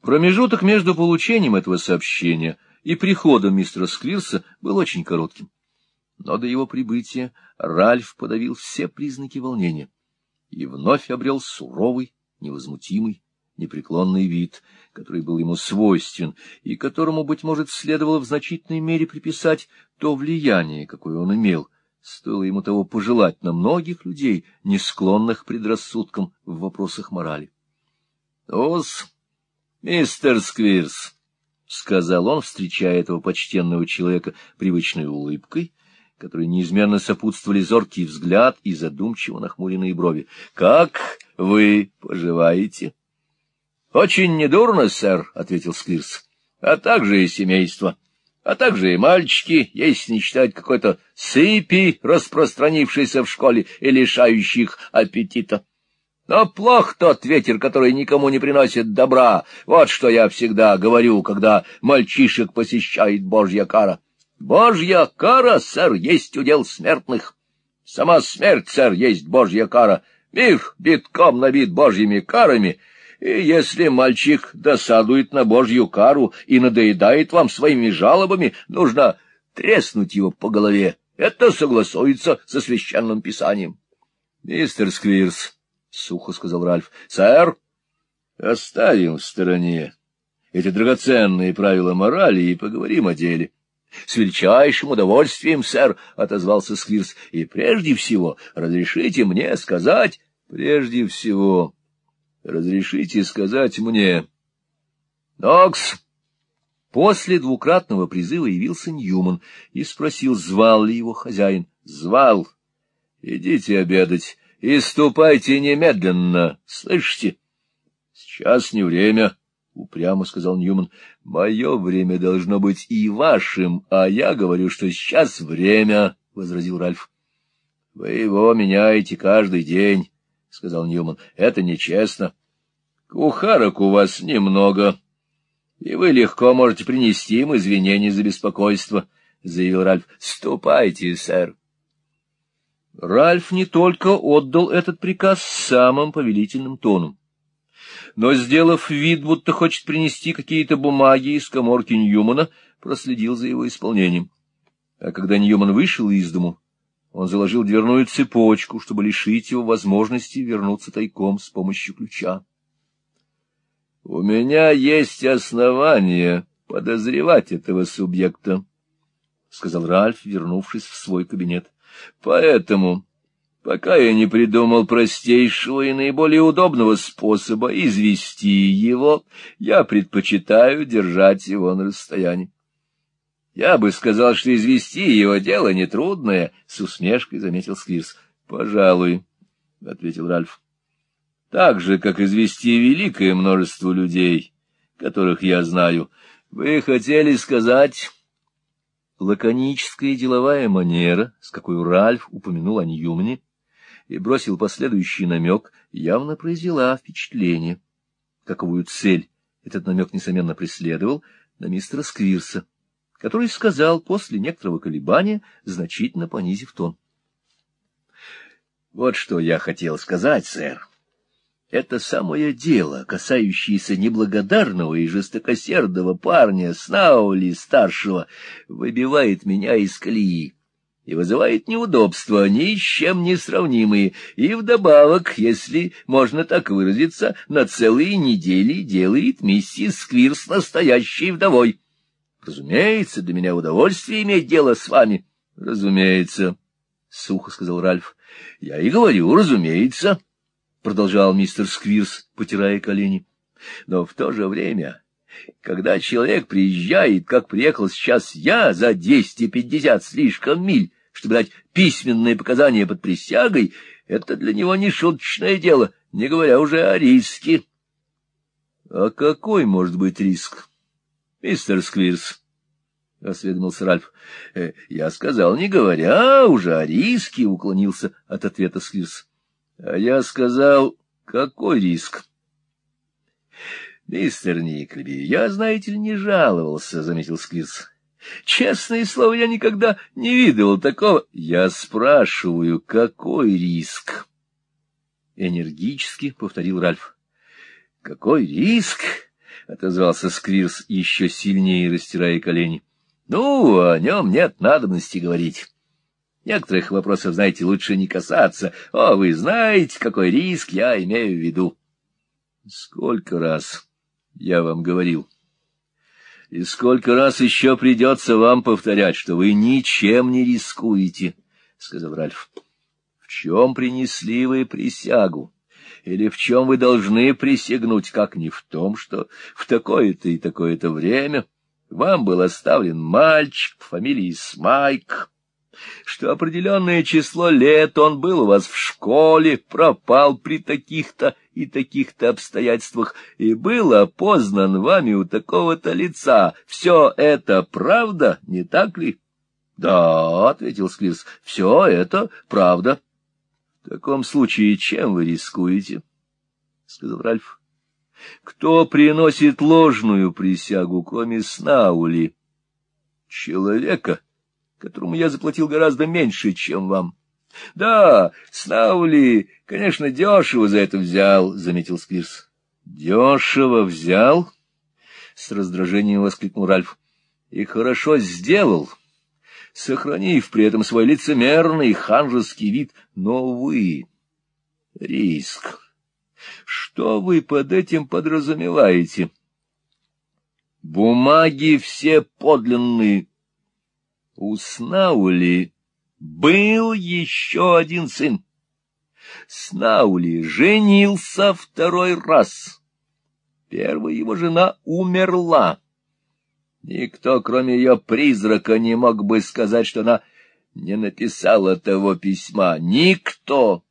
Промежуток между получением этого сообщения и приходом мистера Сквирса был очень коротким. Но до его прибытия Ральф подавил все признаки волнения и вновь обрел суровый, невозмутимый, непреклонный вид, который был ему свойствен и которому, быть может, следовало в значительной мере приписать то влияние, какое он имел, стоило ему того пожелать на многих людей, не склонных предрассудкам в вопросах морали. — Ос, мистер Сквирс, — сказал он, встречая этого почтенного человека привычной улыбкой, которой неизменно сопутствовали зоркий взгляд и задумчиво нахмуренные брови. — Как вы поживаете? — Очень недурно, сэр, — ответил Сквирс, — а также и семейство, а также и мальчики, если не считать какой-то сыпи, распространившейся в школе и лишающей их аппетита. Но плох тот ветер, который никому не приносит добра. Вот что я всегда говорю, когда мальчишек посещает Божья кара. Божья кара, сэр, есть удел смертных. Сама смерть, сэр, есть Божья кара. Мир битком набит Божьими карами, и если мальчик досадует на Божью кару и надоедает вам своими жалобами, нужно треснуть его по голове. Это согласуется со священным писанием. — Мистер Сквирс, — сухо сказал Ральф, — сэр, оставим в стороне эти драгоценные правила морали и поговорим о деле. — С величайшим удовольствием, сэр, — отозвался Сквирс, — и прежде всего разрешите мне сказать... — Прежде всего, разрешите сказать мне... — Нокс! После двукратного призыва явился Ньюман и спросил, звал ли его хозяин. — Звал. — Идите обедать и ступайте немедленно, слышите? — Сейчас не время, — упрямо сказал Ньюман. — Мое время должно быть и вашим, а я говорю, что сейчас время, — возразил Ральф. — Вы его меняете каждый день, — сказал Ньюман. — Это нечестно. Кухарок у вас немного, и вы легко можете принести им извинения за беспокойство, — заявил Ральф. — Ступайте, сэр. Ральф не только отдал этот приказ самым повелительным тоном, но, сделав вид, будто хочет принести какие-то бумаги из коморки Ньюмана, проследил за его исполнением. А когда Ньюман вышел из дому, он заложил дверную цепочку, чтобы лишить его возможности вернуться тайком с помощью ключа. — У меня есть основания подозревать этого субъекта, — сказал Ральф, вернувшись в свой кабинет. — Поэтому, пока я не придумал простейшего и наиболее удобного способа извести его, я предпочитаю держать его на расстоянии. Я бы сказал, что извести его дело нетрудное, — с усмешкой заметил Сквирс. — Пожалуй, — ответил Ральф. — Так же, как извести великое множество людей, которых я знаю. Вы хотели сказать... Лаконическая деловая манера, с какой Ральф упомянул о Ньюмане и бросил последующий намек, явно произвела впечатление. Каковую цель этот намек, несомненно, преследовал на мистера Сквирса который сказал после некоторого колебания, значительно понизив тон. — Вот что я хотел сказать, сэр. Это самое дело, касающееся неблагодарного и жестокосердного парня Снаули-старшего, выбивает меня из колеи и вызывает неудобства, ни с чем не сравнимые, и вдобавок, если можно так выразиться, на целые недели делает миссис Сквирс настоящей вдовой. Разумеется, для меня удовольствие иметь дело с вами. — Разумеется, — сухо сказал Ральф. — Я и говорю, разумеется, — продолжал мистер Сквирс, потирая колени. — Но в то же время, когда человек приезжает, как приехал сейчас я, за двести пятьдесят слишком миль, чтобы дать письменные показания под присягой, это для него не шуточное дело, не говоря уже о риске. — А какой может быть риск? — Мистер Сквирс, — осведомился Ральф, э, — я сказал, не говоря уже о риске, — уклонился от ответа Сквирс. — А я сказал, какой риск? — Мистер Никлеби, я, знаете ли, не жаловался, — заметил Сквирс. — Честное слово, я никогда не видывал такого. Я спрашиваю, какой риск? — энергически повторил Ральф. — Какой риск? — отозвался Сквирс, еще сильнее растирая колени. — Ну, о нем нет надобности говорить. Некоторых вопросов, знаете, лучше не касаться. О, вы знаете, какой риск я имею в виду. — Сколько раз я вам говорил. И сколько раз еще придется вам повторять, что вы ничем не рискуете, — сказал Ральф. — В чем принесли вы присягу? Или в чем вы должны присягнуть, как не в том, что в такое-то и такое-то время вам был оставлен мальчик по фамилии Смайк, что определенное число лет он был у вас в школе, пропал при таких-то и таких-то обстоятельствах и был опознан вами у такого-то лица. Все это правда, не так ли? — Да, — ответил Склирс, — все это правда. — В таком случае чем вы рискуете? — сказал Ральф. — Кто приносит ложную присягу, кроме Снаули? — Человека. — которому я заплатил гораздо меньше, чем вам. — Да, Снаули, конечно, дешево за это взял, — заметил Сквирс. — Дешево взял? — с раздражением воскликнул Ральф. — И хорошо сделал, сохранив при этом свой лицемерный ханжеский вид. Но вы... Риск. Что вы под этим подразумеваете? — Бумаги все подлинные, у Снаули был еще один сын. Снаули женился второй раз. Первая его жена умерла. Никто, кроме ее призрака, не мог бы сказать, что она не написала того письма. Никто,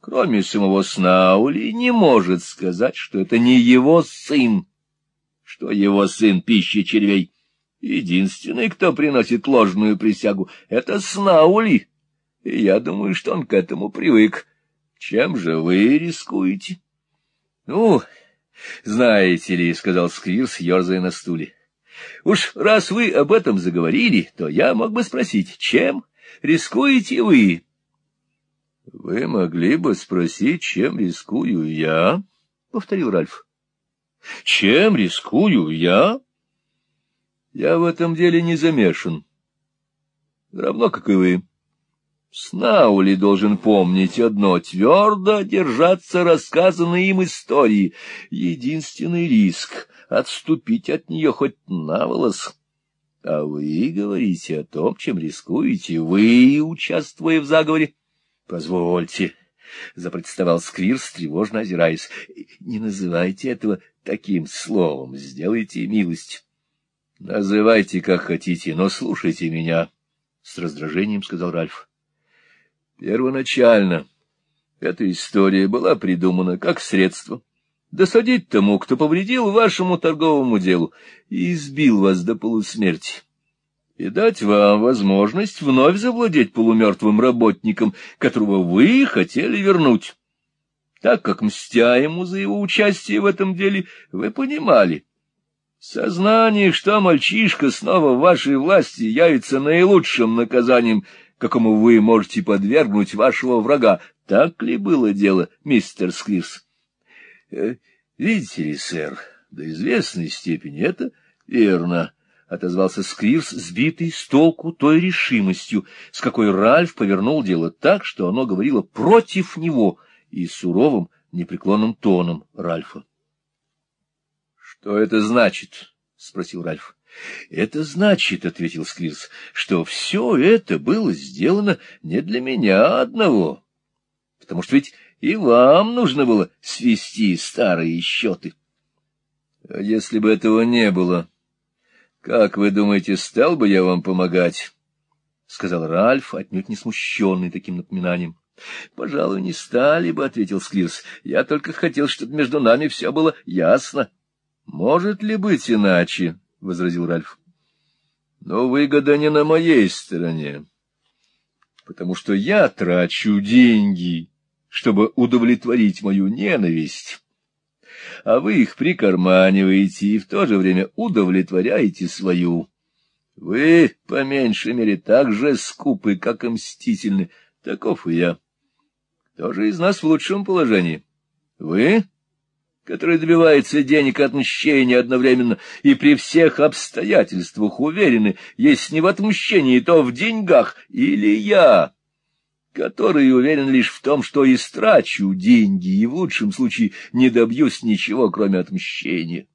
кроме самого Снаули, не может сказать, что это не его сын, что его сын — пища червей. Единственный, кто приносит ложную присягу, — это Снаули, и я думаю, что он к этому привык. Чем же вы рискуете? — Ну, знаете ли, — сказал Сквирс, ерзая на стуле, — уж раз вы об этом заговорили, то я мог бы спросить, чем рискуете вы? — Вы могли бы спросить, чем рискую я? — повторил Ральф. — Чем рискую я? Я в этом деле не замешан. Равно, как и вы. Снаули должен помнить одно — твердо держаться рассказанной им истории. Единственный риск — отступить от нее хоть на волос. А вы говорите о том, чем рискуете, вы, участвуя в заговоре. — Позвольте, — запротестовал Сквирс, тревожно озираясь, — не называйте этого таким словом, сделайте милость. — Называйте, как хотите, но слушайте меня, — с раздражением сказал Ральф. — Первоначально эта история была придумана как средство досадить тому, кто повредил вашему торговому делу и избил вас до полусмерти, и дать вам возможность вновь завладеть полумертвым работником, которого вы хотели вернуть. Так как, мстя ему за его участие в этом деле, вы понимали, Сознание, что мальчишка снова в вашей власти, явится наилучшим наказанием, какому вы можете подвергнуть вашего врага. Так ли было дело, мистер Сквирс? Э, — Видите ли, сэр, до известной степени это верно, — отозвался Сквирс, сбитый с толку той решимостью, с какой Ральф повернул дело так, что оно говорило против него и суровым, непреклонным тоном Ральфа. Что это значит? — спросил Ральф. — Это значит, — ответил Сквирс, — что все это было сделано не для меня одного, потому что ведь и вам нужно было свести старые счеты. — А если бы этого не было, как вы думаете, стал бы я вам помогать? — сказал Ральф, отнюдь не смущенный таким напоминанием. — Пожалуй, не стали бы, — ответил Сквирс. — Я только хотел, чтобы между нами все было ясно. —— Может ли быть иначе? — возразил Ральф. — Но выгода не на моей стороне, потому что я трачу деньги, чтобы удовлетворить мою ненависть, а вы их прикарманиваете и в то же время удовлетворяете свою. Вы, по меньшей мере, так же скупы, как и мстительны, таков и я. Кто же из нас в лучшем положении? Вы который добивается денег от мщения одновременно и при всех обстоятельствах уверены, если не в отмщении, то в деньгах, или я, который уверен лишь в том, что истрачу деньги и в лучшем случае не добьюсь ничего, кроме отмщения.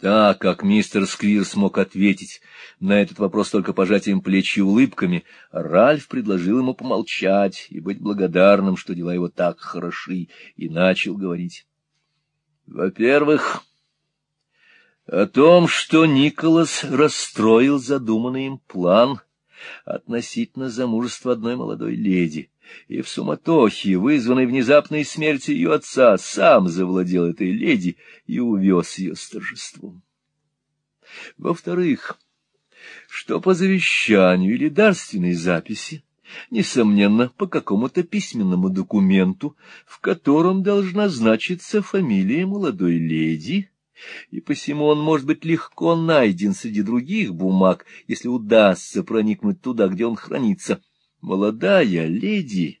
Так как мистер Сквир смог ответить на этот вопрос только пожатием плеч и улыбками, Ральф предложил ему помолчать и быть благодарным, что дела его так хороши, и начал говорить. Во-первых, о том, что Николас расстроил задуманный им план относительно замужества одной молодой леди, и в суматохе, вызванной внезапной смертью ее отца, сам завладел этой леди и увез ее с торжеством. Во-вторых, что по завещанию или дарственной записи, несомненно, по какому-то письменному документу, в котором должна значиться фамилия молодой леди, и посему он может быть легко найден среди других бумаг, если удастся проникнуть туда, где он хранится, молодая леди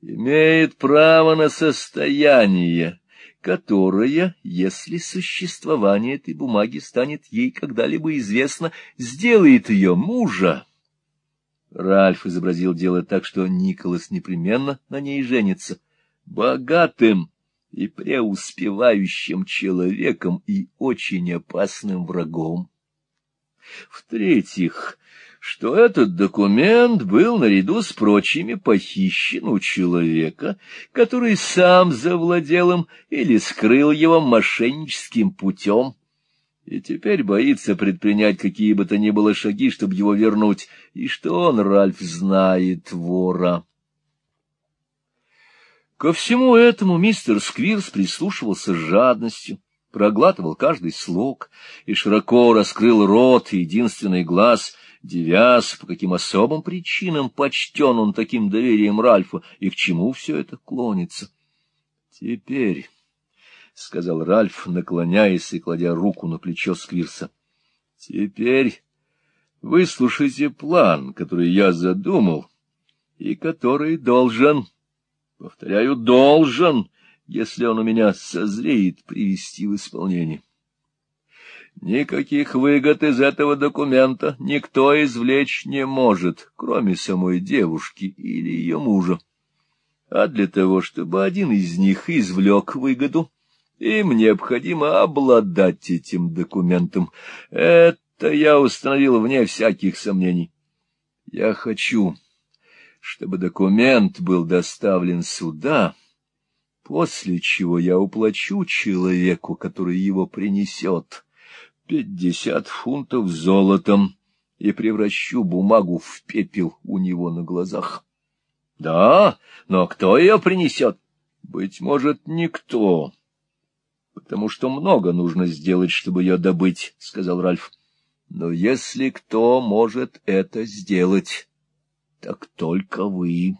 имеет право на состояние, которое, если существование этой бумаги станет ей когда-либо известно, сделает ее мужа. Ральф изобразил дело так, что Николас непременно на ней женится, богатым и преуспевающим человеком и очень опасным врагом. В-третьих, что этот документ был наряду с прочими похищен у человека, который сам завладел им или скрыл его мошенническим путем, и теперь боится предпринять какие бы то ни было шаги, чтобы его вернуть, и что он, Ральф, знает вора. Ко всему этому мистер Сквирс прислушивался с жадностью, проглатывал каждый слог и широко раскрыл рот и единственный глаз — девясь, по каким особым причинам почтен он таким доверием Ральфа и к чему все это клонится. — Теперь, — сказал Ральф, наклоняясь и кладя руку на плечо Сквирса, — теперь выслушайте план, который я задумал и который должен, повторяю, должен, если он у меня созреет, привести в исполнение. Никаких выгод из этого документа никто извлечь не может, кроме самой девушки или ее мужа. А для того, чтобы один из них извлек выгоду, им необходимо обладать этим документом. Это я установил вне всяких сомнений. Я хочу, чтобы документ был доставлен сюда, после чего я уплачу человеку, который его принесет пятьдесят фунтов золотом и превращу бумагу в пепел у него на глазах. — Да, но кто ее принесет? — Быть может, никто. — Потому что много нужно сделать, чтобы ее добыть, — сказал Ральф. — Но если кто может это сделать, так только вы.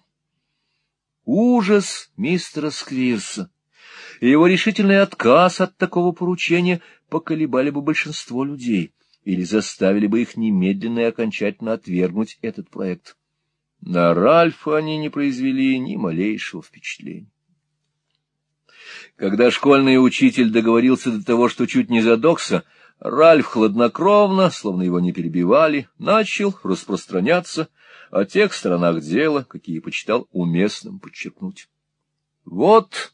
Ужас мистера Сквирса и его решительный отказ от такого поручения поколебали бы большинство людей или заставили бы их немедленно и окончательно отвергнуть этот проект. На Ральфа они не произвели ни малейшего впечатления. Когда школьный учитель договорился до того, что чуть не задохся, Ральф хладнокровно, словно его не перебивали, начал распространяться о тех сторонах дела, какие почитал уместным подчеркнуть. Вот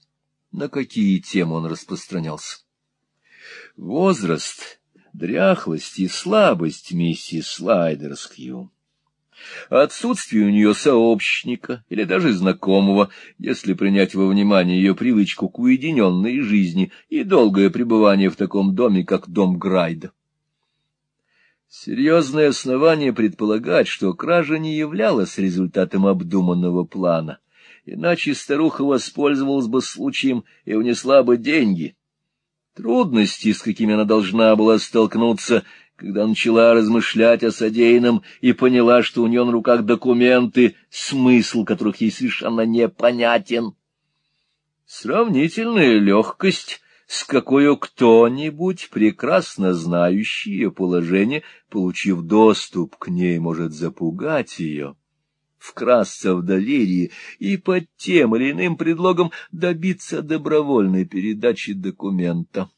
на какие темы он распространялся. Возраст, дряхлость и слабость миссис Слайдерскью. Отсутствие у нее сообщника или даже знакомого, если принять во внимание ее привычку к уединенной жизни и долгое пребывание в таком доме, как дом Грайда. Серьезное основание предполагать, что кража не являлась результатом обдуманного плана, иначе старуха воспользовалась бы случаем и унесла бы деньги, Трудности, с какими она должна была столкнуться, когда начала размышлять о содеянном и поняла, что у нее на руках документы, смысл которых ей совершенно непонятен. Сравнительная легкость, с какой кто-нибудь, прекрасно знающий ее положение, получив доступ к ней, может запугать ее. Вкрасться в доверие и под тем или иным предлогом добиться добровольной передачи документа.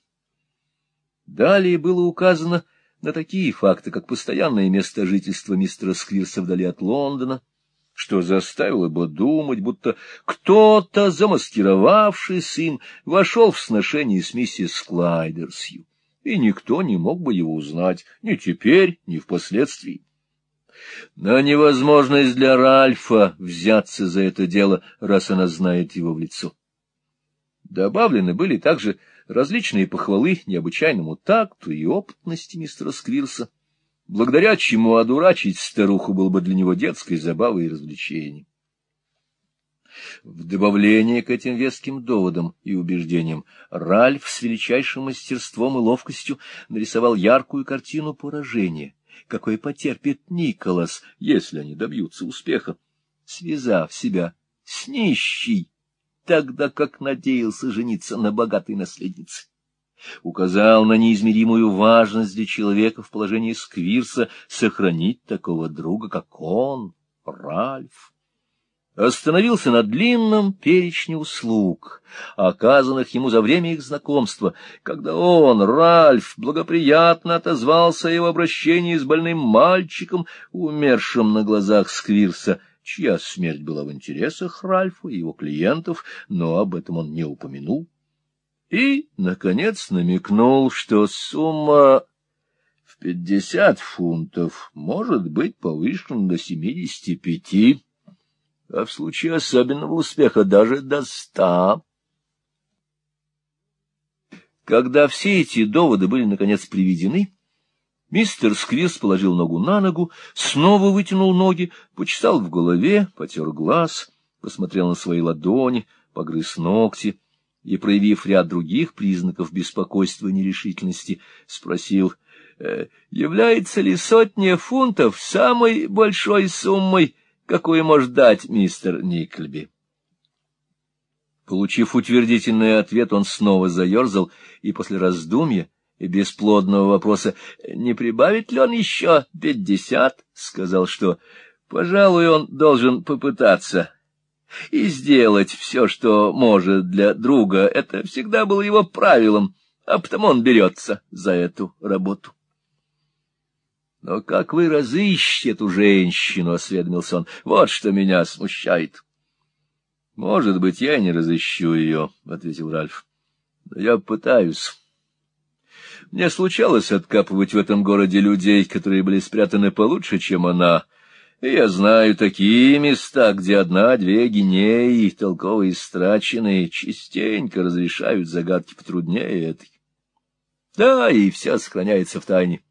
Далее было указано на такие факты, как постоянное место жительства мистера Сквирса вдали от Лондона, что заставило бы думать, будто кто-то, замаскировавшись им, вошел в сношение с миссис Клайдерсью, и никто не мог бы его узнать ни теперь, ни впоследствии. На невозможность для Ральфа взяться за это дело, раз она знает его в лицо. Добавлены были также различные похвалы необычайному такту и опытности мистера Сквирса, благодаря чему одурачить старуху было бы для него детской забавой и развлечением. В добавление к этим веским доводам и убеждениям Ральф с величайшим мастерством и ловкостью нарисовал яркую картину поражения, какое потерпит Николас, если они добьются успеха, связав себя с нищей, тогда как надеялся жениться на богатой наследнице указал на неизмеримую важность для человека в положении Сквирса сохранить такого друга, как он, Ральф. Остановился на длинном перечне услуг, оказанных ему за время их знакомства, когда он, Ральф, благоприятно отозвался о его обращении с больным мальчиком, умершим на глазах Сквирса, чья смерть была в интересах Ральфа и его клиентов, но об этом он не упомянул. И, наконец, намекнул, что сумма в пятьдесят фунтов может быть повышена до семидесяти пяти, а в случае особенного успеха даже до ста. Когда все эти доводы были, наконец, приведены, мистер Сквирс положил ногу на ногу, снова вытянул ноги, почесал в голове, потер глаз, посмотрел на свои ладони, погрыз ногти — и, проявив ряд других признаков беспокойства и нерешительности, спросил, «Э, является ли сотня фунтов самой большой суммой, какую может дать мистер Никльби? Получив утвердительный ответ, он снова заерзал, и после раздумья и бесплодного вопроса, не прибавит ли он еще пятьдесят, сказал, что, пожалуй, он должен попытаться и сделать все, что может для друга. Это всегда было его правилом, а потому он берется за эту работу. Но как вы разыщете эту женщину, — осведомился он, — вот что меня смущает. — Может быть, я не разыщу ее, — ответил Ральф. — Но я пытаюсь. Мне случалось откапывать в этом городе людей, которые были спрятаны получше, чем она, — я знаю такие места, где одна-две гинеи, толковые страченные, частенько разрешают загадки потруднее этой. Да, и все сохраняется в тайне.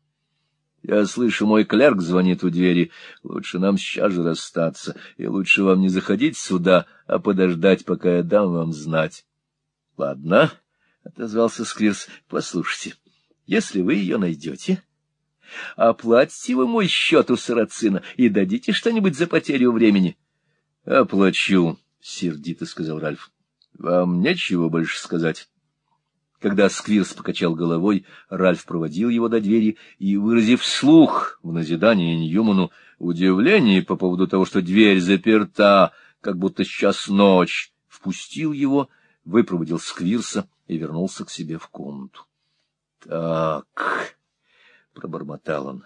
Я слышу, мой клерк звонит у двери. Лучше нам сейчас же расстаться, и лучше вам не заходить сюда, а подождать, пока я дам вам знать. — Ладно, — отозвался Сквирс, — послушайте, если вы ее найдете... Оплатите вы мой счет у сарацина и дадите что-нибудь за потерю времени. — Оплачу, — сердито сказал Ральф. — Вам нечего больше сказать. Когда Сквирс покачал головой, Ральф проводил его до двери и, выразив слух в назидание Ньюману, удивление по поводу того, что дверь заперта, как будто сейчас ночь, впустил его, выпроводил Сквирса и вернулся к себе в комнату. — Так, пробормотал он.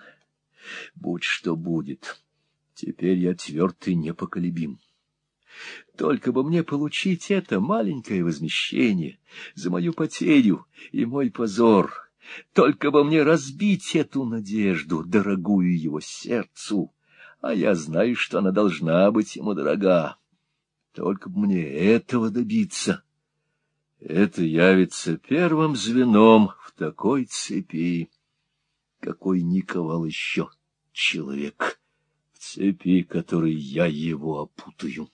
— Будь что будет, теперь я тверд и непоколебим. Только бы мне получить это маленькое возмещение за мою потерю и мой позор, только бы мне разбить эту надежду, дорогую его сердцу, а я знаю, что она должна быть ему дорога. Только бы мне этого добиться. Это явится первым звеном в такой цепи какой не ковал еще человек в цепи, которой я его опутаю.